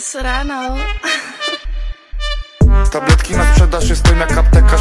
Serrano. Tabletki na sprzedaż, jestem jak aptekarz